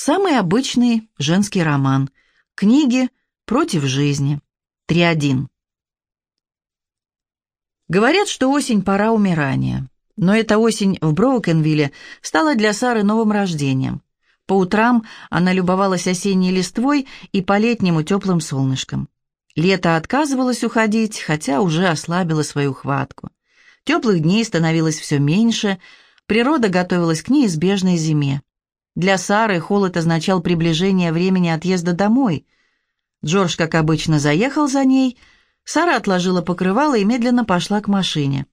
Самый обычный женский роман. Книги против жизни. 3.1. Говорят, что осень – пора умирания. Но эта осень в Броукенвилле стала для Сары новым рождением. По утрам она любовалась осенней листвой и по-летнему теплым солнышком. Лето отказывалось уходить, хотя уже ослабило свою хватку. Теплых дней становилось все меньше, природа готовилась к неизбежной зиме. Для Сары холод означал приближение времени отъезда домой. Джордж, как обычно, заехал за ней. Сара отложила покрывало и медленно пошла к машине.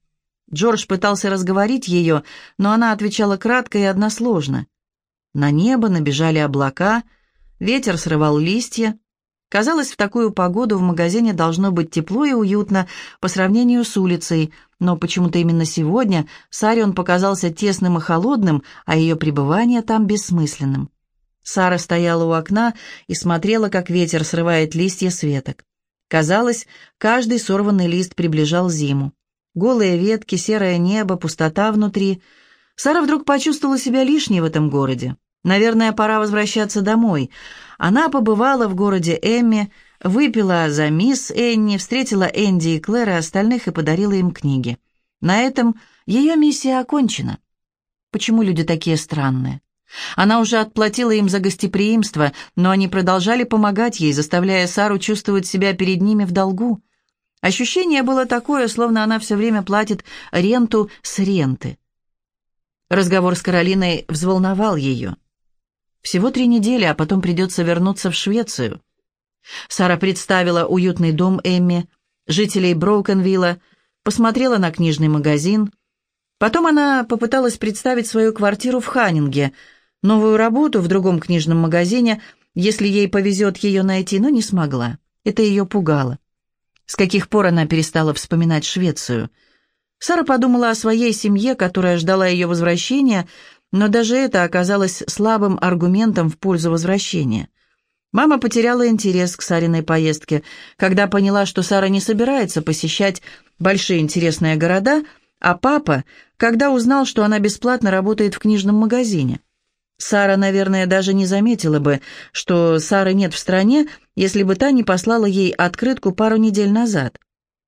Джордж пытался разговорить ее, но она отвечала кратко и односложно. На небо набежали облака, ветер срывал листья. Казалось, в такую погоду в магазине должно быть тепло и уютно по сравнению с улицей, но почему-то именно сегодня Саре он показался тесным и холодным, а ее пребывание там бессмысленным. Сара стояла у окна и смотрела, как ветер срывает листья с веток. Казалось, каждый сорванный лист приближал зиму. Голые ветки, серое небо, пустота внутри. Сара вдруг почувствовала себя лишней в этом городе. Наверное, пора возвращаться домой. Она побывала в городе Эмми, выпила за мисс Энни, встретила Энди и Клэр и остальных и подарила им книги. На этом ее миссия окончена. Почему люди такие странные? Она уже отплатила им за гостеприимство, но они продолжали помогать ей, заставляя Сару чувствовать себя перед ними в долгу. Ощущение было такое, словно она все время платит ренту с ренты. Разговор с Каролиной взволновал ее. Всего три недели, а потом придется вернуться в Швецию. Сара представила уютный дом Эмми, жителей Броукенвилла, посмотрела на книжный магазин. Потом она попыталась представить свою квартиру в Ханнинге, новую работу в другом книжном магазине, если ей повезет ее найти, но не смогла. Это ее пугало. С каких пор она перестала вспоминать Швецию? Сара подумала о своей семье, которая ждала ее возвращения, но даже это оказалось слабым аргументом в пользу возвращения. Мама потеряла интерес к Сариной поездке, когда поняла, что Сара не собирается посещать большие интересные города, а папа, когда узнал, что она бесплатно работает в книжном магазине. Сара, наверное, даже не заметила бы, что Сары нет в стране, если бы та не послала ей открытку пару недель назад.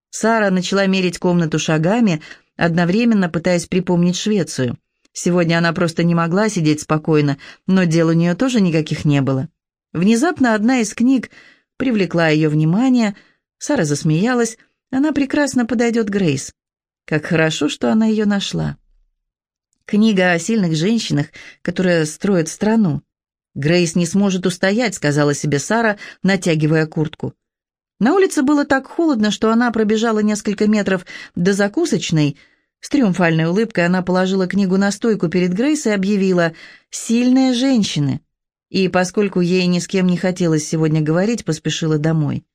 Сара начала мерить комнату шагами, одновременно пытаясь припомнить Швецию. Сегодня она просто не могла сидеть спокойно, но дел у нее тоже никаких не было. Внезапно одна из книг привлекла ее внимание. Сара засмеялась. Она прекрасно подойдет Грейс. Как хорошо, что она ее нашла. Книга о сильных женщинах, которые строят страну. «Грейс не сможет устоять», — сказала себе Сара, натягивая куртку. На улице было так холодно, что она пробежала несколько метров до закусочной — с триумфальной улыбкой она положила книгу на стойку перед Грейс и объявила «Сильные женщины». И, поскольку ей ни с кем не хотелось сегодня говорить, поспешила домой.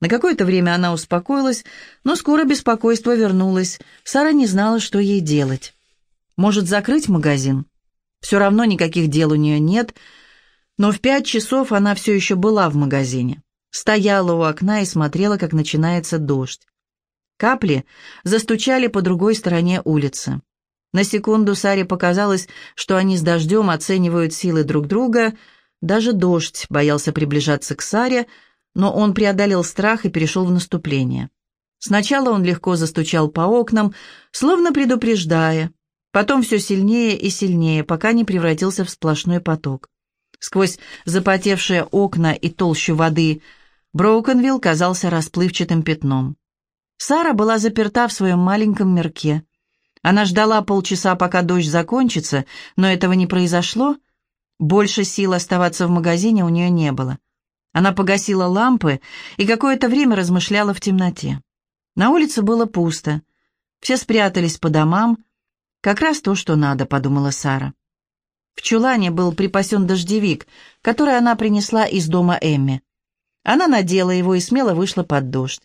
На какое-то время она успокоилась, но скоро беспокойство вернулось. Сара не знала, что ей делать. Может, закрыть магазин? Все равно никаких дел у нее нет, но в пять часов она все еще была в магазине. Стояла у окна и смотрела, как начинается дождь. Капли застучали по другой стороне улицы. На секунду Саре показалось, что они с дождем оценивают силы друг друга. Даже дождь боялся приближаться к Саре, но он преодолел страх и перешел в наступление. Сначала он легко застучал по окнам, словно предупреждая, потом все сильнее и сильнее, пока не превратился в сплошной поток. Сквозь запотевшие окна и толщу воды Броукенвилл казался расплывчатым пятном. Сара была заперта в своем маленьком мирке. Она ждала полчаса, пока дождь закончится, но этого не произошло. Больше сил оставаться в магазине у нее не было. Она погасила лампы и какое-то время размышляла в темноте. На улице было пусто. Все спрятались по домам. Как раз то, что надо, подумала Сара. В чулане был припасен дождевик, который она принесла из дома Эмми. Она надела его и смело вышла под дождь.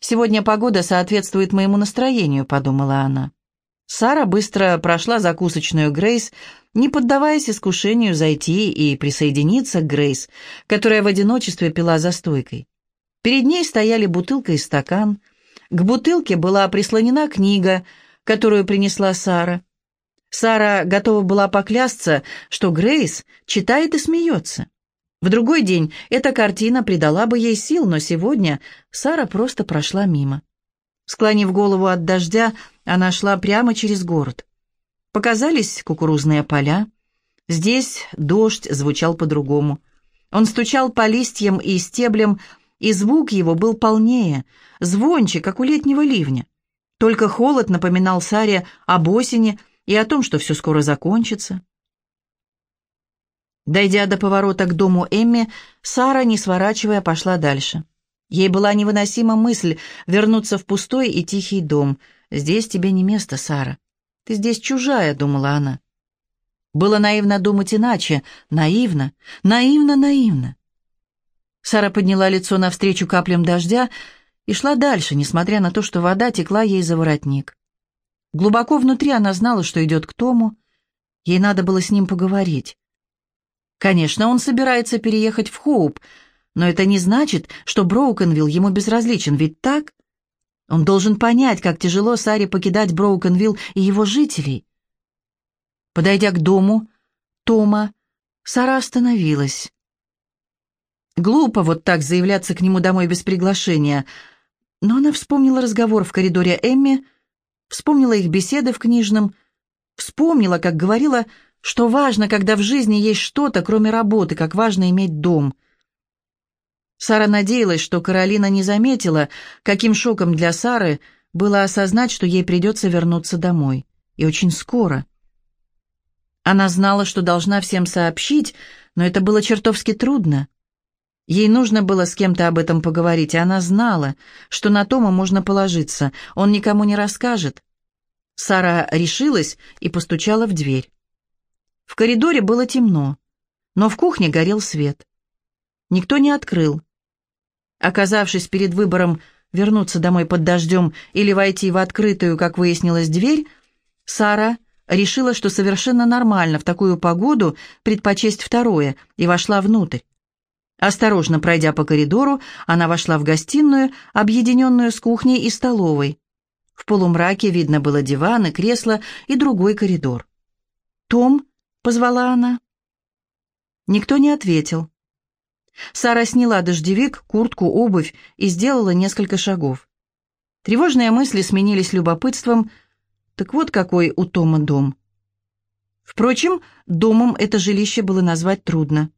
«Сегодня погода соответствует моему настроению», — подумала она. Сара быстро прошла закусочную Грейс, не поддаваясь искушению зайти и присоединиться к Грейс, которая в одиночестве пила за стойкой. Перед ней стояли бутылка и стакан. К бутылке была прислонена книга, которую принесла Сара. Сара готова была поклясться, что Грейс читает и смеется. В другой день эта картина придала бы ей сил, но сегодня Сара просто прошла мимо. Склонив голову от дождя, она шла прямо через город. Показались кукурузные поля. Здесь дождь звучал по-другому. Он стучал по листьям и стеблям, и звук его был полнее, звонче, как у летнего ливня. Только холод напоминал Саре об осени и о том, что все скоро закончится. Дойдя до поворота к дому Эмми, Сара, не сворачивая, пошла дальше. Ей была невыносима мысль вернуться в пустой и тихий дом. «Здесь тебе не место, Сара. Ты здесь чужая», — думала она. Было наивно думать иначе. Наивно, наивно, наивно. Сара подняла лицо навстречу каплям дождя и шла дальше, несмотря на то, что вода текла ей за воротник. Глубоко внутри она знала, что идет к Тому. Ей надо было с ним поговорить. Конечно, он собирается переехать в Хоуп, но это не значит, что Броукенвилл ему безразличен, ведь так? Он должен понять, как тяжело Саре покидать Броукенвилл и его жителей. Подойдя к дому Тома, Сара остановилась. Глупо вот так заявляться к нему домой без приглашения, но она вспомнила разговор в коридоре Эмми, вспомнила их беседы в книжном, вспомнила, как говорила, что важно, когда в жизни есть что-то, кроме работы, как важно иметь дом. Сара надеялась, что Каролина не заметила, каким шоком для Сары было осознать, что ей придется вернуться домой. И очень скоро. Она знала, что должна всем сообщить, но это было чертовски трудно. Ей нужно было с кем-то об этом поговорить, и она знала, что на Тома можно положиться, он никому не расскажет. Сара решилась и постучала в дверь. В коридоре было темно, но в кухне горел свет. Никто не открыл. Оказавшись перед выбором вернуться домой под дождем или войти в открытую, как выяснилось, дверь, Сара решила, что совершенно нормально в такую погоду предпочесть второе, и вошла внутрь. Осторожно пройдя по коридору, она вошла в гостиную, объединенную с кухней и столовой. В полумраке видно было диван кресло и другой коридор. «Том?» — позвала она. Никто не ответил. Сара сняла дождевик, куртку, обувь и сделала несколько шагов. Тревожные мысли сменились любопытством. Так вот какой у Тома дом. Впрочем, домом это жилище было назвать трудно.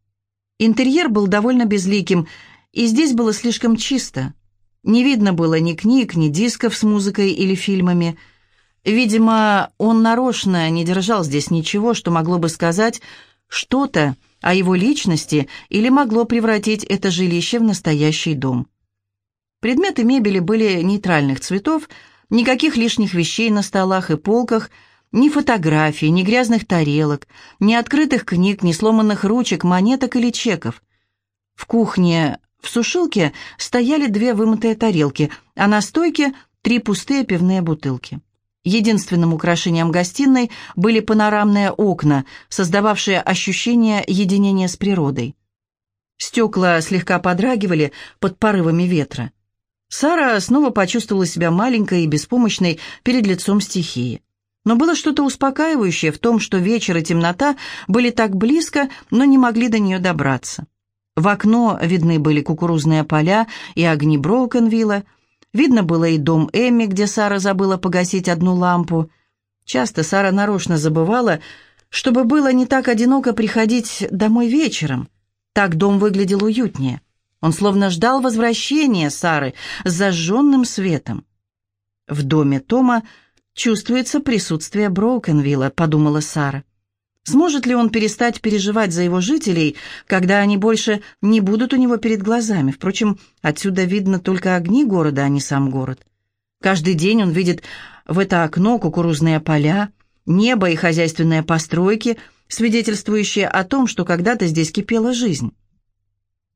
Интерьер был довольно безликим, и здесь было слишком чисто. Не видно было ни книг, ни дисков с музыкой или фильмами. Видимо, он нарочно не держал здесь ничего, что могло бы сказать что-то о его личности или могло превратить это жилище в настоящий дом. Предметы мебели были нейтральных цветов, никаких лишних вещей на столах и полках – ни фотографий, ни грязных тарелок, ни открытых книг, ни сломанных ручек, монеток или чеков. В кухне в сушилке стояли две вымытые тарелки, а на стойке три пустые пивные бутылки. Единственным украшением гостиной были панорамные окна, создававшие ощущение единения с природой. Стекла слегка подрагивали под порывами ветра. Сара снова почувствовала себя маленькой и беспомощной перед лицом стихии. Но было что-то успокаивающее в том, что вечер и темнота были так близко, но не могли до нее добраться. В окно видны были кукурузные поля и огни Броукенвилла. Видно было и дом Эмми, где Сара забыла погасить одну лампу. Часто Сара нарочно забывала, чтобы было не так одиноко приходить домой вечером. Так дом выглядел уютнее. Он словно ждал возвращения Сары с зажженным светом. В доме Тома «Чувствуется присутствие Броукенвилла», — подумала Сара. Сможет ли он перестать переживать за его жителей, когда они больше не будут у него перед глазами? Впрочем, отсюда видно только огни города, а не сам город. Каждый день он видит в это окно кукурузные поля, небо и хозяйственные постройки, свидетельствующие о том, что когда-то здесь кипела жизнь.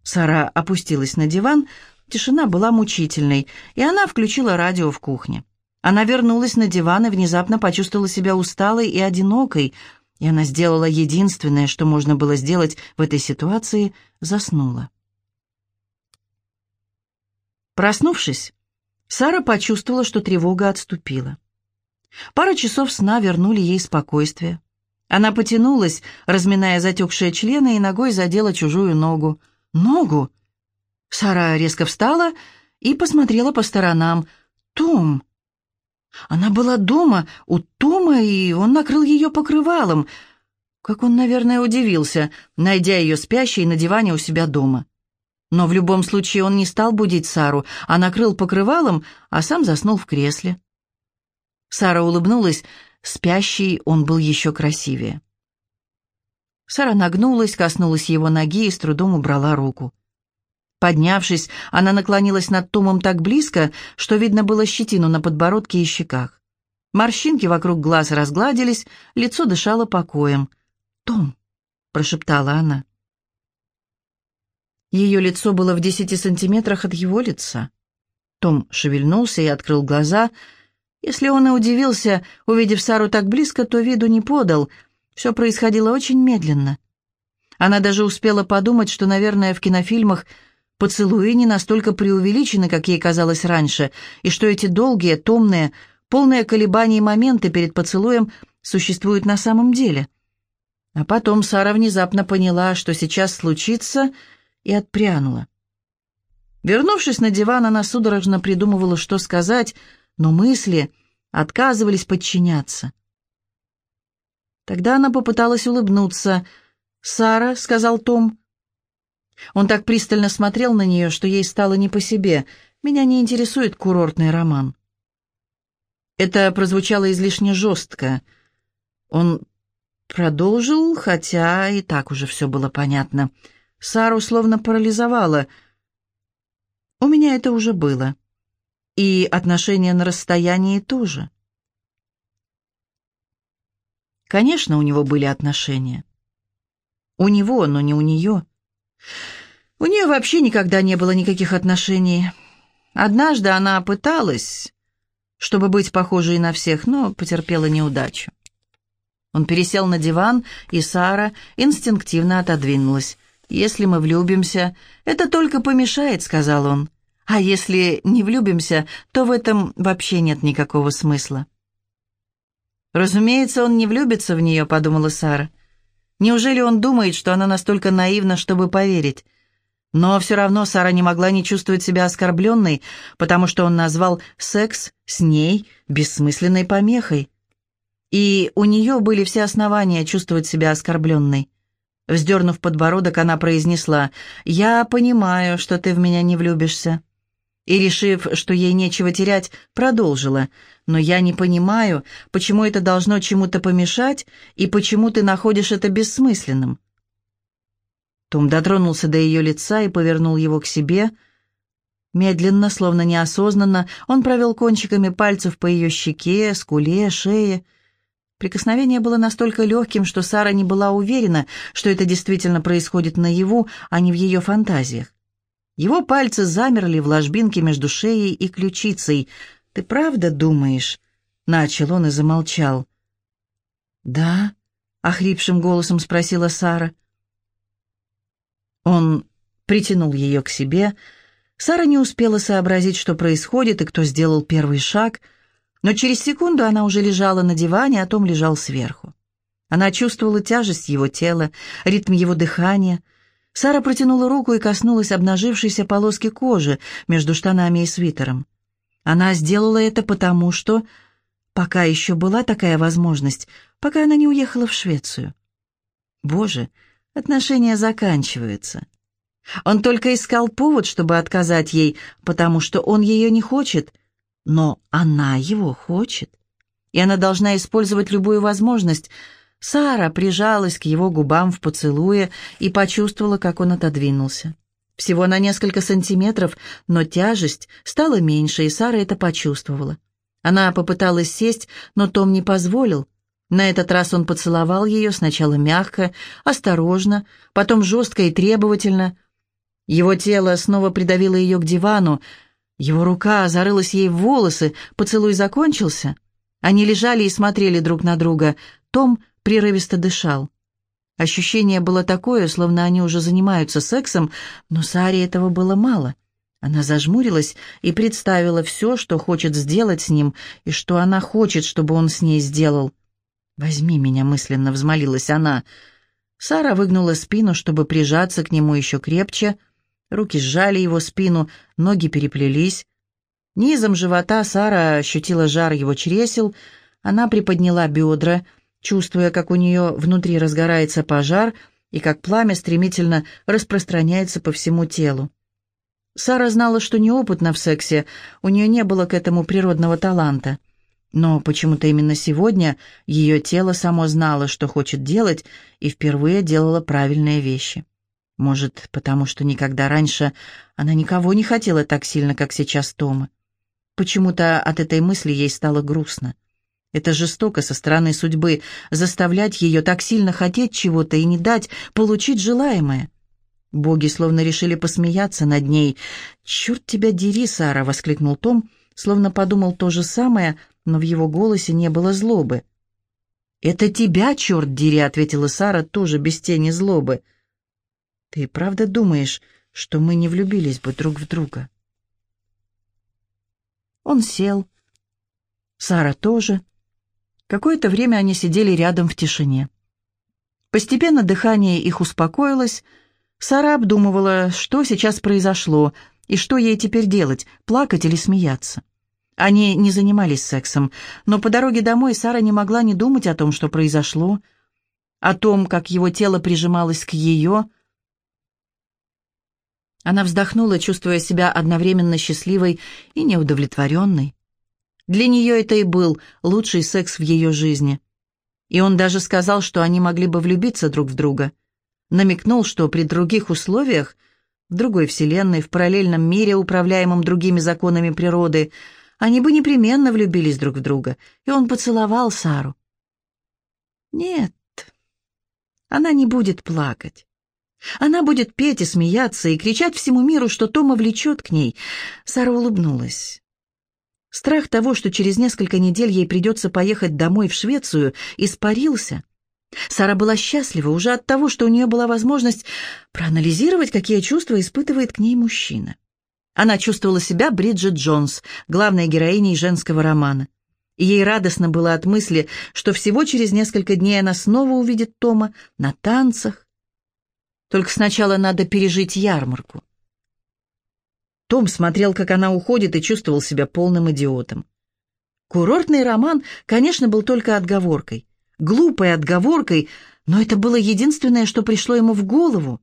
Сара опустилась на диван, тишина была мучительной, и она включила радио в кухне. Она вернулась на диван и внезапно почувствовала себя усталой и одинокой, и она сделала единственное, что можно было сделать в этой ситуации — заснула. Проснувшись, Сара почувствовала, что тревога отступила. Пара часов сна вернули ей спокойствие. Она потянулась, разминая затекшие члены, и ногой задела чужую ногу. «Ногу?» Сара резко встала и посмотрела по сторонам. «Том!» Она была дома, у Тома, и он накрыл ее покрывалом. Как он, наверное, удивился, найдя ее спящей на диване у себя дома. Но в любом случае он не стал будить Сару, а накрыл покрывалом, а сам заснул в кресле. Сара улыбнулась, спящий он был еще красивее. Сара нагнулась, коснулась его ноги и с трудом убрала руку. Поднявшись, она наклонилась над Томом так близко, что видно было щетину на подбородке и щеках. Морщинки вокруг глаз разгладились, лицо дышало покоем. «Том!» — прошептала она. Ее лицо было в десяти сантиметрах от его лица. Том шевельнулся и открыл глаза. Если он и удивился, увидев Сару так близко, то виду не подал. Все происходило очень медленно. Она даже успела подумать, что, наверное, в кинофильмах поцелуи не настолько преувеличены, как ей казалось раньше, и что эти долгие, томные, полные колебаний моменты перед поцелуем существуют на самом деле. А потом Сара внезапно поняла, что сейчас случится, и отпрянула. Вернувшись на диван, она судорожно придумывала, что сказать, но мысли отказывались подчиняться. Тогда она попыталась улыбнуться. «Сара», — сказал Том. Он так пристально смотрел на нее, что ей стало не по себе. «Меня не интересует курортный роман». Это прозвучало излишне жестко. Он продолжил, хотя и так уже все было понятно. Сару словно парализовало. У меня это уже было. И отношения на расстоянии тоже. Конечно, у него были отношения. У него, но не у нее. У нее вообще никогда не было никаких отношений. Однажды она пыталась, чтобы быть похожей на всех, но потерпела неудачу. Он пересел на диван, и Сара инстинктивно отодвинулась. «Если мы влюбимся, это только помешает», — сказал он. «А если не влюбимся, то в этом вообще нет никакого смысла». «Разумеется, он не влюбится в нее», — подумала Сара. «Неужели он думает, что она настолько наивна, чтобы поверить?» Но все равно Сара не могла не чувствовать себя оскорбленной, потому что он назвал секс с ней бессмысленной помехой. И у нее были все основания чувствовать себя оскорбленной. Вздернув подбородок, она произнесла, «Я понимаю, что ты в меня не влюбишься». И, решив, что ей нечего терять, продолжила, «Но я не понимаю, почему это должно чему-то помешать и почему ты находишь это бессмысленным». Том дотронулся до ее лица и повернул его к себе. Медленно, словно неосознанно, он провел кончиками пальцев по ее щеке, скуле, шее, Прикосновение было настолько легким, что Сара не была уверена, что это действительно происходит наяву, а не в ее фантазиях. Его пальцы замерли в ложбинке между шеей и ключицей. «Ты правда думаешь?» — начал он и замолчал. «Да?» — охрипшим голосом спросила Сара. Он притянул ее к себе. Сара не успела сообразить, что происходит и кто сделал первый шаг — но через секунду она уже лежала на диване, а Том лежал сверху. Она чувствовала тяжесть его тела, ритм его дыхания. Сара протянула руку и коснулась обнажившейся полоски кожи между штанами и свитером. Она сделала это потому, что... Пока еще была такая возможность, пока она не уехала в Швецию. Боже, отношения заканчиваются. Он только искал повод, чтобы отказать ей, потому что он ее не хочет — но она его хочет, и она должна использовать любую возможность. Сара прижалась к его губам в поцелуе и почувствовала, как он отодвинулся. Всего на несколько сантиметров, но тяжесть стала меньше, и Сара это почувствовала. Она попыталась сесть, но Том не позволил. На этот раз он поцеловал ее сначала мягко, осторожно, потом жестко и требовательно. Его тело снова придавило ее к дивану, его рука зарылась ей в волосы, поцелуй закончился. Они лежали и смотрели друг на друга. Том прерывисто дышал. Ощущение было такое, словно они уже занимаются сексом, но Саре этого было мало. Она зажмурилась и представила все, что хочет сделать с ним, и что она хочет, чтобы он с ней сделал. «Возьми меня», — мысленно взмолилась она. Сара выгнула спину, чтобы прижаться к нему еще крепче. Руки сжали его спину, ноги переплелись. Низом живота Сара ощутила жар его чресел. Она приподняла бедра, чувствуя, как у нее внутри разгорается пожар и как пламя стремительно распространяется по всему телу. Сара знала, что неопытна в сексе, у нее не было к этому природного таланта. Но почему-то именно сегодня ее тело само знало, что хочет делать, и впервые делало правильные вещи. Может, потому что никогда раньше она никого не хотела так сильно, как сейчас Тома. Почему-то от этой мысли ей стало грустно. Это жестоко со стороны судьбы заставлять ее так сильно хотеть чего-то и не дать получить желаемое. Боги словно решили посмеяться над ней. «Черт тебя дери, Сара!» — воскликнул Том, словно подумал то же самое, но в его голосе не было злобы. «Это тебя, черт дери!» — ответила Сара, тоже без тени злобы. «Ты правда думаешь, что мы не влюбились бы друг в друга?» Он сел. Сара тоже. Какое-то время они сидели рядом в тишине. Постепенно дыхание их успокоилось. Сара обдумывала, что сейчас произошло и что ей теперь делать, плакать или смеяться. Они не занимались сексом, но по дороге домой Сара не могла не думать о том, что произошло, о том, как его тело прижималось к ее, она вздохнула, чувствуя себя одновременно счастливой и неудовлетворенной. Для нее это и был лучший секс в ее жизни. И он даже сказал, что они могли бы влюбиться друг в друга. Намекнул, что при других условиях, в другой вселенной, в параллельном мире, управляемом другими законами природы, они бы непременно влюбились друг в друга, и он поцеловал Сару. Нет, она не будет плакать. Она будет петь и смеяться, и кричать всему миру, что Тома влечет к ней. Сара улыбнулась. Страх того, что через несколько недель ей придется поехать домой в Швецию, испарился. Сара была счастлива уже от того, что у нее была возможность проанализировать, какие чувства испытывает к ней мужчина. Она чувствовала себя Бриджит Джонс, главной героиней женского романа. И ей радостно было от мысли, что всего через несколько дней она снова увидит Тома на танцах, только сначала надо пережить ярмарку. Том смотрел, как она уходит, и чувствовал себя полным идиотом. Курортный роман, конечно, был только отговоркой. Глупой отговоркой, но это было единственное, что пришло ему в голову.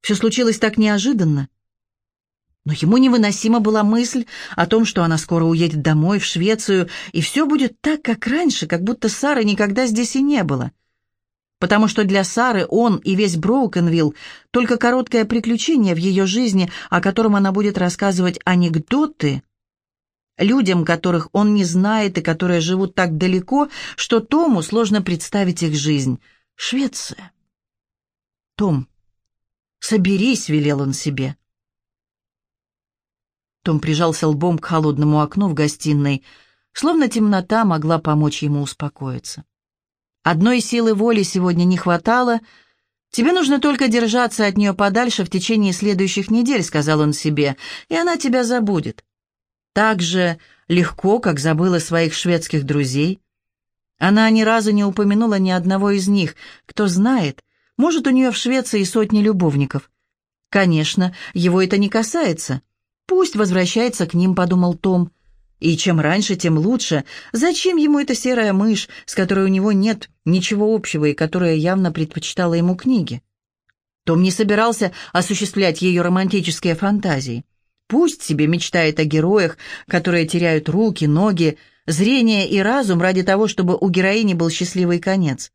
Все случилось так неожиданно. Но ему невыносима была мысль о том, что она скоро уедет домой, в Швецию, и все будет так, как раньше, как будто Сары никогда здесь и не было потому что для Сары он и весь Броукенвилл — только короткое приключение в ее жизни, о котором она будет рассказывать анекдоты людям, которых он не знает и которые живут так далеко, что Тому сложно представить их жизнь. Швеция. «Том, соберись», — велел он себе. Том прижался лбом к холодному окну в гостиной, словно темнота могла помочь ему успокоиться. Одной силы воли сегодня не хватало. Тебе нужно только держаться от нее подальше в течение следующих недель, сказал он себе, и она тебя забудет. Так же легко, как забыла своих шведских друзей. Она ни разу не упомянула ни одного из них. Кто знает, может, у нее в Швеции сотни любовников. Конечно, его это не касается. Пусть возвращается к ним, подумал Том. И чем раньше, тем лучше. Зачем ему эта серая мышь, с которой у него нет ничего общего и которая явно предпочитала ему книги? Том не собирался осуществлять ее романтические фантазии. Пусть себе мечтает о героях, которые теряют руки, ноги, зрение и разум ради того, чтобы у героини был счастливый конец.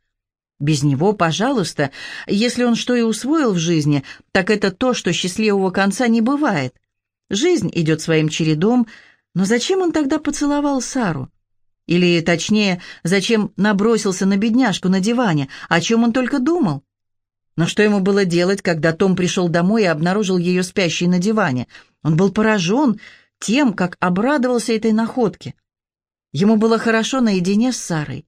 Без него, пожалуйста, если он что и усвоил в жизни, так это то, что счастливого конца не бывает. Жизнь идет своим чередом, но зачем он тогда поцеловал Сару? Или, точнее, зачем набросился на бедняжку на диване? О чем он только думал? Но что ему было делать, когда Том пришел домой и обнаружил ее спящей на диване? Он был поражен тем, как обрадовался этой находке. Ему было хорошо наедине с Сарой.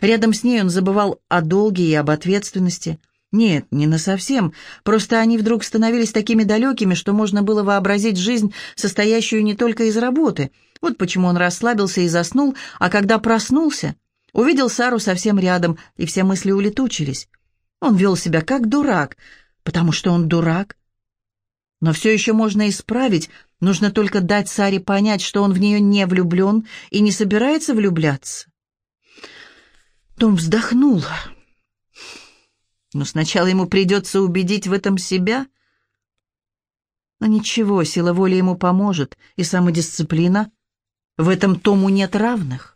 Рядом с ней он забывал о долге и об ответственности, Нет, не насовсем. Просто они вдруг становились такими далекими, что можно было вообразить жизнь, состоящую не только из работы. Вот почему он расслабился и заснул, а когда проснулся, увидел Сару совсем рядом, и все мысли улетучились. Он вел себя как дурак, потому что он дурак. Но все еще можно исправить, нужно только дать Саре понять, что он в нее не влюблен и не собирается влюбляться. Том вздохнул. Но сначала ему придется убедить в этом себя. Но ничего, сила воли ему поможет, и самодисциплина. В этом Тому нет равных.